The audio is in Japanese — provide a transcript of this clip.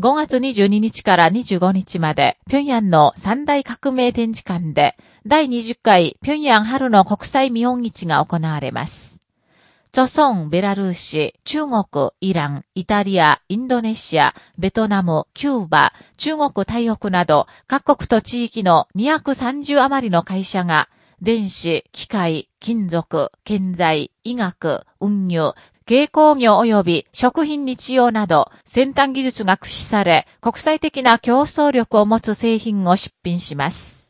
5月22日から25日まで、平壌の三大革命展示館で、第20回平壌春の国際見本市が行われます。著村、ベラルーシ、中国、イラン、イタリア、インドネシア、ベトナム、キューバ、中国、台北など、各国と地域の230余りの会社が、電子、機械、金属、建材、医学、運輸、軽工業及び食品日用など先端技術が駆使され国際的な競争力を持つ製品を出品します。